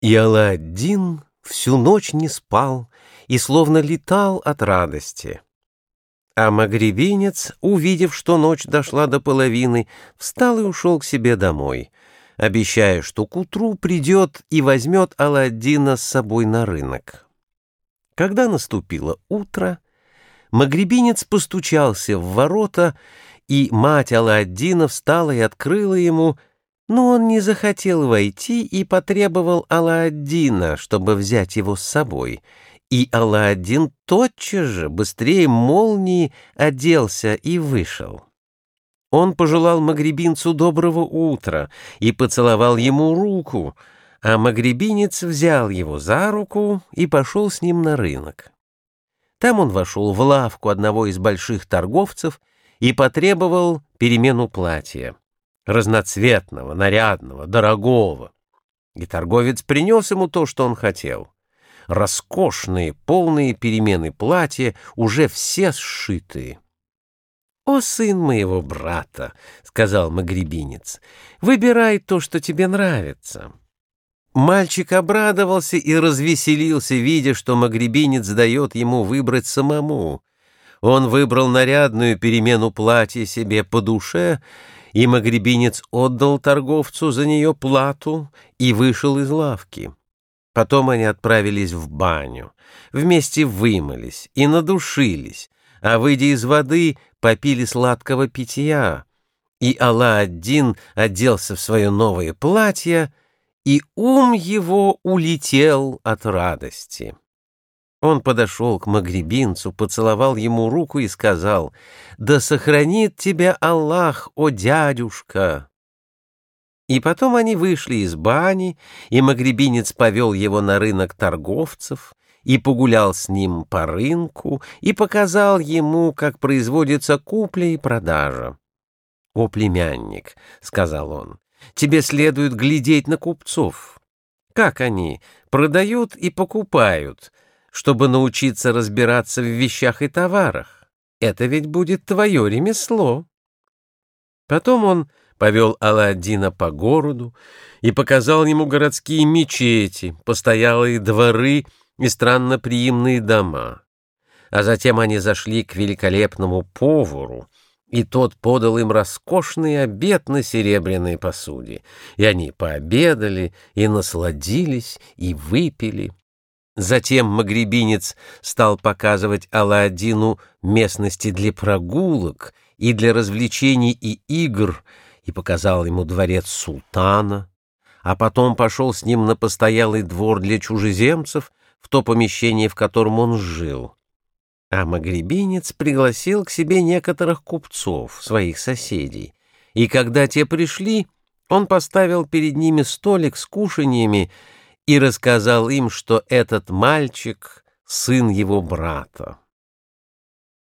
И Аладдин всю ночь не спал и словно летал от радости. А магребинец, увидев, что ночь дошла до половины, встал и ушел к себе домой, обещая, что к утру придет и возьмет Аладдина с собой на рынок. Когда наступило утро, магребинец постучался в ворота, и мать Аладдина встала и открыла ему, но он не захотел войти и потребовал Алладдина, чтобы взять его с собой. И Алладдин тотчас же, быстрее молнии, оделся и вышел. Он пожелал магребинцу доброго утра и поцеловал ему руку, а магребинец взял его за руку и пошел с ним на рынок. Там он вошел в лавку одного из больших торговцев и потребовал перемену платья разноцветного, нарядного, дорогого. И торговец принес ему то, что он хотел. Роскошные, полные перемены платья, уже все сшитые. «О, сын моего брата!» — сказал магребинец. «Выбирай то, что тебе нравится». Мальчик обрадовался и развеселился, видя, что магребинец дает ему выбрать самому. Он выбрал нарядную перемену платья себе по душе и магребинец отдал торговцу за нее плату и вышел из лавки. Потом они отправились в баню, вместе вымылись и надушились, а, выйдя из воды, попили сладкого питья. И Алла-один оделся в свое новое платье, и ум его улетел от радости. Он подошел к магребинцу, поцеловал ему руку и сказал, «Да сохранит тебя Аллах, о дядюшка!» И потом они вышли из бани, и магребинец повел его на рынок торговцев, и погулял с ним по рынку, и показал ему, как производится купля и продажа. «О, племянник», — сказал он, — «тебе следует глядеть на купцов. Как они продают и покупают?» Чтобы научиться разбираться в вещах и товарах. Это ведь будет твое ремесло. Потом он повел Аладдина по городу и показал ему городские мечети, постоялые дворы и странноприимные дома. А затем они зашли к великолепному повару, и тот подал им роскошный обед на серебряной посуде, и они пообедали, и насладились, и выпили. Затем магребинец стал показывать Аладдину местности для прогулок и для развлечений и игр, и показал ему дворец султана, а потом пошел с ним на постоялый двор для чужеземцев в то помещение, в котором он жил. А магребинец пригласил к себе некоторых купцов, своих соседей, и когда те пришли, он поставил перед ними столик с кушаньями, и рассказал им, что этот мальчик — сын его брата.